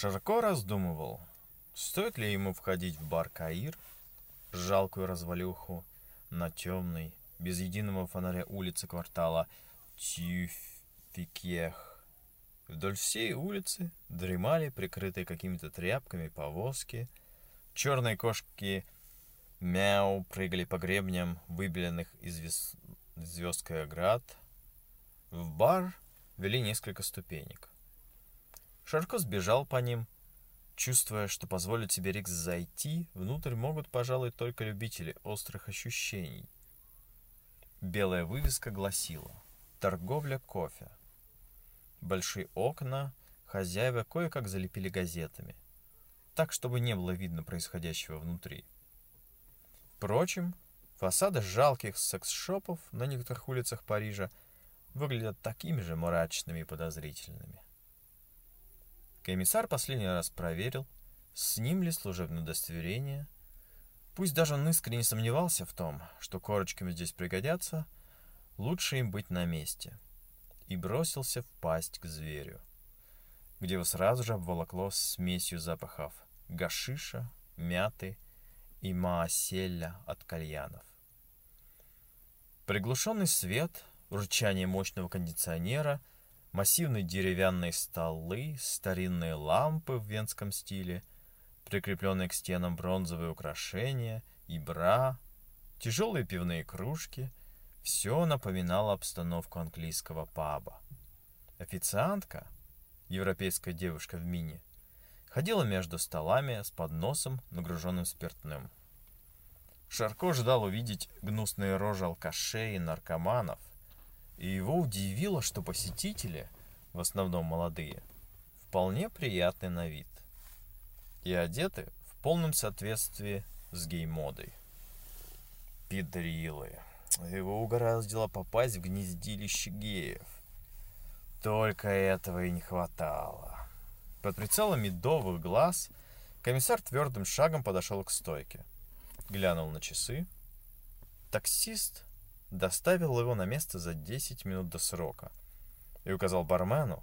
Широко раздумывал, стоит ли ему входить в бар Каир, жалкую развалюху на темной, без единого фонаря улице квартала Тюфикех. Вдоль всей улицы дремали прикрытые какими-то тряпками повозки. Черные кошки мяу прыгали по гребням выбеленных из звездкой оград. В бар вели несколько ступенек. Шарко сбежал по ним, чувствуя, что позволить себе Рикс зайти, внутрь могут, пожалуй, только любители острых ощущений. Белая вывеска гласила «Торговля кофе». Большие окна хозяева кое-как залепили газетами, так, чтобы не было видно происходящего внутри. Впрочем, фасады жалких секс-шопов на некоторых улицах Парижа выглядят такими же мрачными и подозрительными. Комиссар последний раз проверил, с ним ли служебное удостоверение. Пусть даже он искренне сомневался в том, что корочками здесь пригодятся, лучше им быть на месте. И бросился в пасть к зверю, где его сразу же обволокло смесью запахов гашиша, мяты и мааселя от кальянов. Приглушенный свет, урчание мощного кондиционера — массивные деревянные столы, старинные лампы в венском стиле, прикрепленные к стенам бронзовые украшения и бра, тяжелые пивные кружки — все напоминало обстановку английского паба. Официантка, европейская девушка в мини, ходила между столами с подносом, нагруженным спиртным. Шарко ждал увидеть гнусные рожи алкашей и наркоманов, и его удивило, что посетители, в основном молодые, вполне приятны на вид и одеты в полном соответствии с гей-модой. Педрилы. Его угораздило попасть в гнездилище геев. Только этого и не хватало. Под прицелом медовых глаз комиссар твердым шагом подошел к стойке. Глянул на часы. Таксист доставил его на место за 10 минут до срока и указал бармену,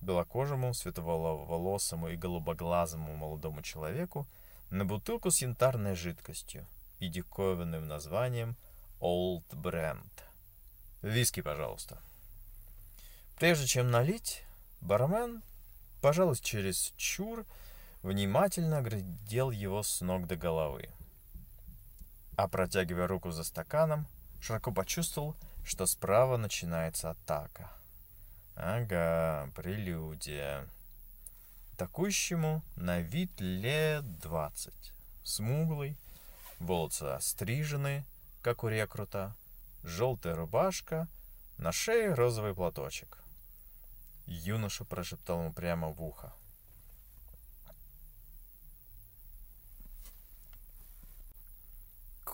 белокожему, светловолосому и голубоглазому молодому человеку, на бутылку с янтарной жидкостью и диковинным названием Old Brand. Виски, пожалуйста. Прежде чем налить, бармен, пожалуй, через чур, внимательно оглядел его с ног до головы. А протягивая руку за стаканом, широко почувствовал, что справа начинается атака. Ага, прелюдия. Атакующему на вид лет двадцать. Смуглый, волосы острижены, как у рекрута, желтая рубашка, на шее розовый платочек. Юноша прошептал ему прямо в ухо.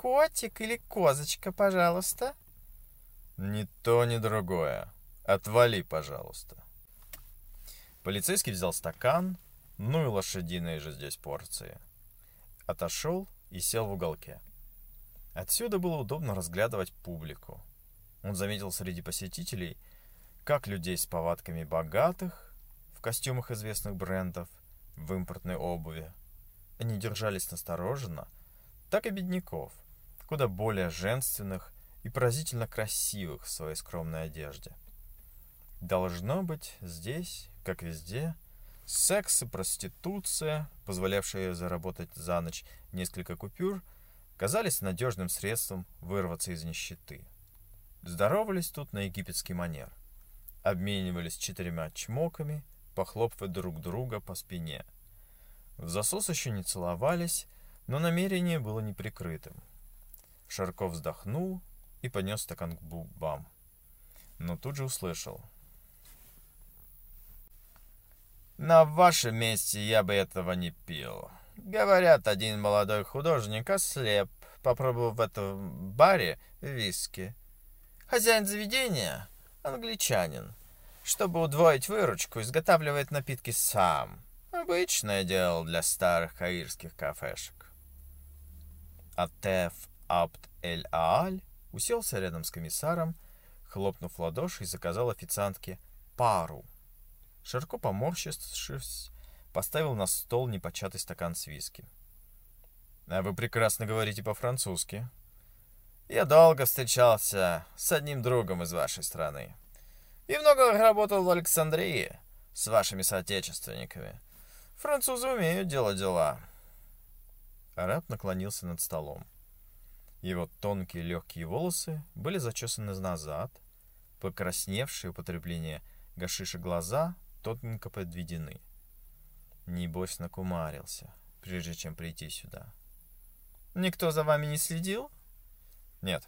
Котик или козочка, пожалуйста?» «Ни то, ни другое. Отвали, пожалуйста». Полицейский взял стакан, ну и лошадиные же здесь порции. Отошел и сел в уголке. Отсюда было удобно разглядывать публику. Он заметил среди посетителей как людей с повадками богатых, в костюмах известных брендов, в импортной обуви. Они держались настороженно, так и бедняков, куда более женственных и поразительно красивых в своей скромной одежде. Должно быть, здесь, как везде, секс и проституция, позволявшие заработать за ночь несколько купюр, казались надежным средством вырваться из нищеты. Здоровались тут на египетский манер. Обменивались четырьмя чмоками, похлопывая друг друга по спине. В засос еще не целовались, но намерение было неприкрытым. Шарков вздохнул и поднес стакан к губам. Но тут же услышал. «На вашем месте я бы этого не пил. Говорят, один молодой художник ослеп, попробовав в этом баре виски. Хозяин заведения, англичанин, чтобы удвоить выручку, изготавливает напитки сам. Обычное дело для старых каирских кафешек. Атеф Абд-эль-Ааль уселся рядом с комиссаром, хлопнув ладоши и заказал официантке пару. Широко поморщившись, поставил на стол непочатый стакан с виски. «А вы прекрасно говорите по-французски». «Я долго встречался с одним другом из вашей страны. И много работал в Александрии с вашими соотечественниками. Французы умеют делать дела». Араб наклонился над столом. Его тонкие легкие волосы были зачесаны назад, покрасневшие употребление гашиша глаза тоненько подведены. Небось накумарился, прежде чем прийти сюда. «Никто за вами не следил?» «Нет».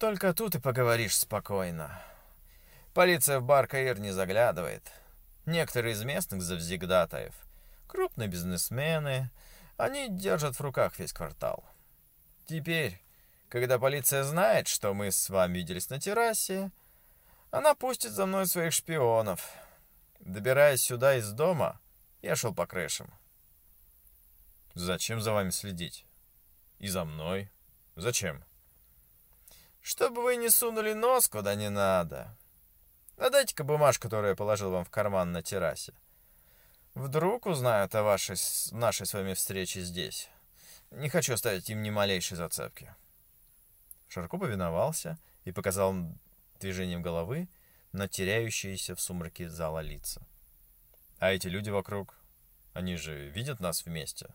«Только тут и поговоришь спокойно. Полиция в бар Каир не заглядывает. Некоторые из местных завзегдатаев, крупные бизнесмены, они держат в руках весь квартал. Теперь, когда полиция знает, что мы с вами виделись на террасе, она пустит за мной своих шпионов. Добираясь сюда из дома, я шел по крышам. Зачем за вами следить? И за мной? Зачем? Чтобы вы не сунули нос куда не надо. А дайте-ка бумажку, которую я положил вам в карман на террасе. Вдруг узнают о вашей, нашей с вами встрече здесь. Не хочу оставить им ни малейшей зацепки. Шарко повиновался и показал движением головы на теряющиеся в сумраке зала лица. А эти люди вокруг, они же видят нас вместе.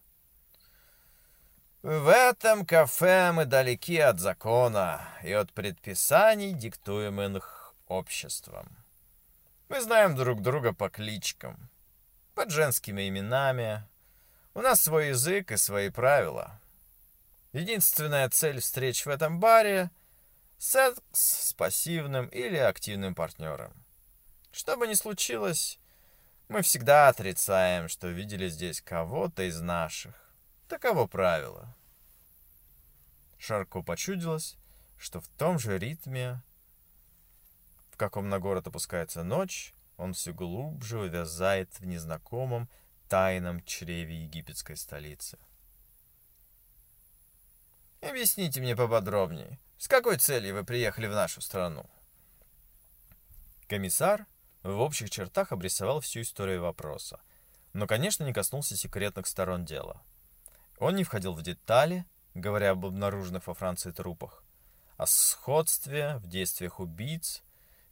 В этом кафе мы далеки от закона и от предписаний, диктуемых обществом. Мы знаем друг друга по кличкам под женскими именами. У нас свой язык и свои правила. Единственная цель встреч в этом баре — секс с пассивным или активным партнером. Что бы ни случилось, мы всегда отрицаем, что видели здесь кого-то из наших. Таково правило. Шарко почудилось, что в том же ритме, в каком на город опускается ночь, он все глубже увязает в незнакомом тайном чреве египетской столицы. «Объясните мне поподробнее, с какой целью вы приехали в нашу страну?» Комиссар в общих чертах обрисовал всю историю вопроса, но, конечно, не коснулся секретных сторон дела. Он не входил в детали, говоря об обнаруженных во Франции трупах, о сходстве в действиях убийц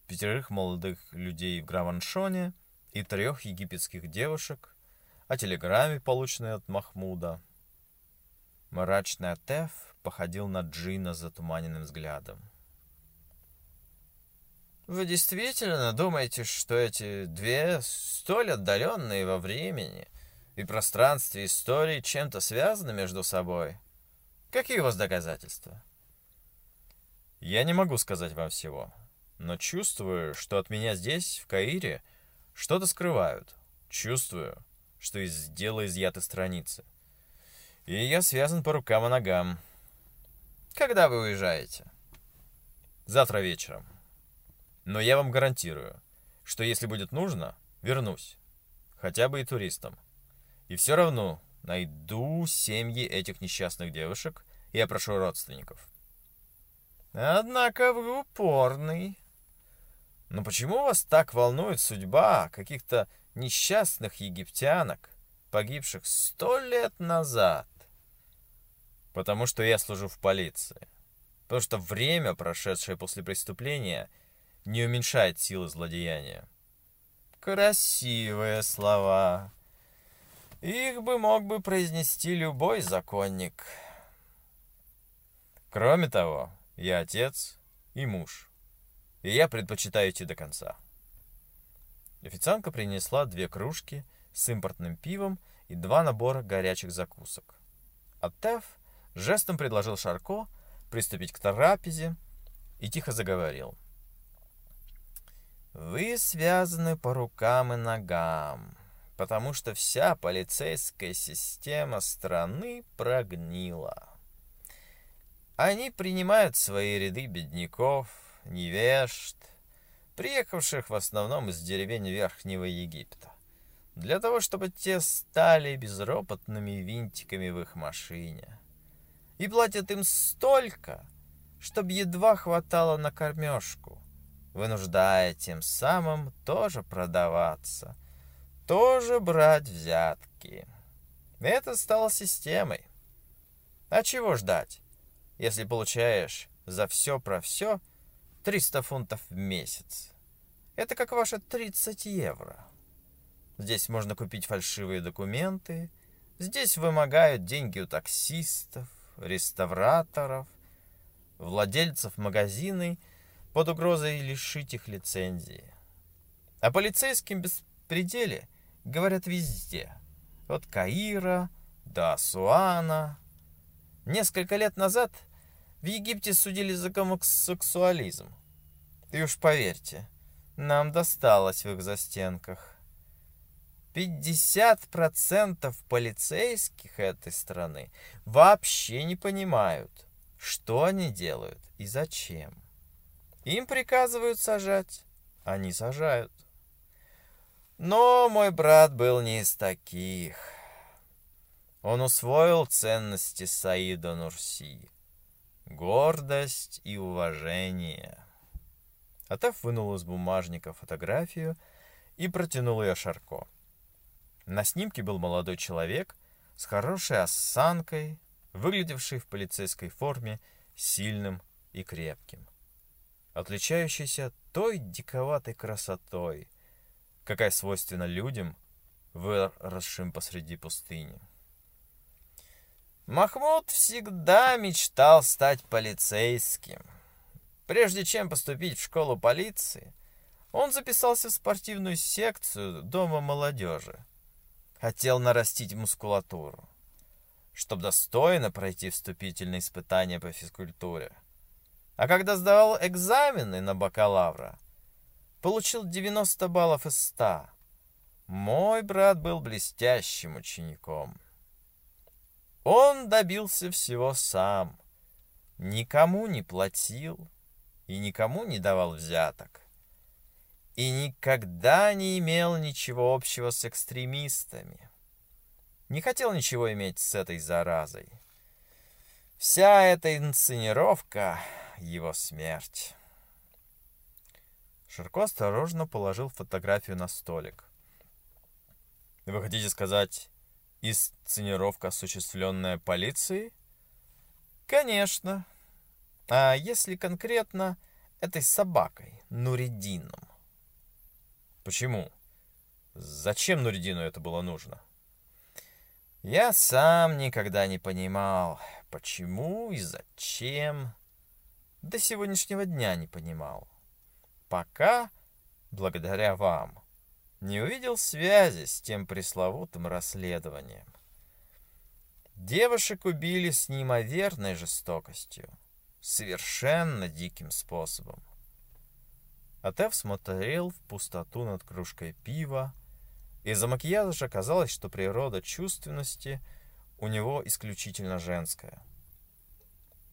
пятерых молодых людей в Граваншоне и трех египетских девушек, о телеграмме, полученной от Махмуда. Мрачный Атеф походил на Джина с затуманенным взглядом. «Вы действительно думаете, что эти две столь отдаленные во времени и пространстве истории чем-то связаны между собой? Какие у вас доказательства?» «Я не могу сказать вам всего», но чувствую, что от меня здесь, в Каире, что-то скрывают. Чувствую, что из дела изъяты страницы. И я связан по рукам и ногам. Когда вы уезжаете? Завтра вечером. Но я вам гарантирую, что если будет нужно, вернусь. Хотя бы и туристом. И все равно найду семьи этих несчастных девушек и опрошу родственников. Однако вы упорный. Но почему вас так волнует судьба каких-то несчастных египтянок, погибших сто лет назад? Потому что я служу в полиции. Потому что время, прошедшее после преступления, не уменьшает силы злодеяния. Красивые слова. Их бы мог бы произнести любой законник. Кроме того, я отец и муж и я предпочитаю идти до конца. Официантка принесла две кружки с импортным пивом и два набора горячих закусок. Теф жестом предложил Шарко приступить к трапезе и тихо заговорил. «Вы связаны по рукам и ногам, потому что вся полицейская система страны прогнила. Они принимают свои ряды бедняков, невежд, приехавших в основном из деревень Верхнего Египта, для того, чтобы те стали безропотными винтиками в их машине. И платят им столько, чтобы едва хватало на кормежку, вынуждая тем самым тоже продаваться, тоже брать взятки. Это стало системой. А чего ждать, если получаешь за все про все 300 фунтов в месяц? Это как ваши 30 евро. Здесь можно купить фальшивые документы, здесь вымогают деньги у таксистов, реставраторов, владельцев магазины под угрозой лишить их лицензии. О полицейском беспределе говорят везде. От Каира до Асуана. Несколько лет назад в Египте судили за гомосексуализм. И уж поверьте, нам досталось в их застенках. 50% полицейских этой страны вообще не понимают, что они делают и зачем. Им приказывают сажать, они сажают. Но мой брат был не из таких. Он усвоил ценности Саида Нурси. Гордость и уважение. Атеф вынул из бумажника фотографию и протянул ее Шарко. На снимке был молодой человек с хорошей осанкой, выглядевший в полицейской форме сильным и крепким, отличающийся той диковатой красотой, какая свойственна людям, выросшим посреди пустыни. Махмуд всегда мечтал стать полицейским. Прежде чем поступить в школу полиции, он записался в спортивную секцию Дома молодежи – хотел нарастить мускулатуру, чтобы достойно пройти вступительные испытания по физкультуре. А когда сдавал экзамены на бакалавра, получил 90 баллов из 100. Мой брат был блестящим учеником. Он добился всего сам, никому не платил и никому не давал взяток и никогда не имел ничего общего с экстремистами. Не хотел ничего иметь с этой заразой. Вся эта инсценировка — его смерть. Ширко осторожно положил фотографию на столик. Вы хотите сказать, инсценировка, осуществленная полицией? Конечно. А если конкретно, этой собакой, Нуридином. Почему? Зачем Нуридину это было нужно? Я сам никогда не понимал, почему и зачем. До сегодняшнего дня не понимал. Пока, благодаря вам, не увидел связи с тем пресловутым расследованием. Девушек убили с неимоверной жестокостью, совершенно диким способом. Атеф смотрел в пустоту над кружкой пива. Из-за макияжа казалось, что природа чувственности у него исключительно женская.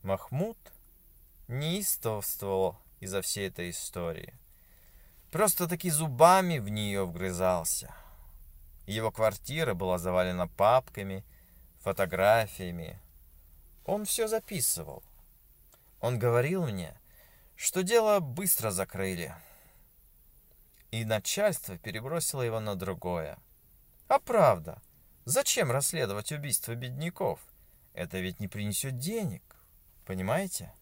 Махмуд неистовствовал из-за всей этой истории. Просто-таки зубами в нее вгрызался. Его квартира была завалена папками, фотографиями. Он все записывал. Он говорил мне, что дело быстро закрыли. И начальство перебросило его на другое. А правда, зачем расследовать убийство бедняков? Это ведь не принесет денег, понимаете?